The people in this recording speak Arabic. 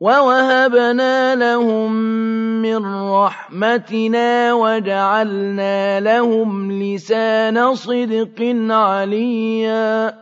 وَوَهَبْنَا لَهُم مِّن رَّحْمَتِنَا وَجَعَلْنَا لَهُمْ لِسَانَ صِدْقٍ عَلِيًّا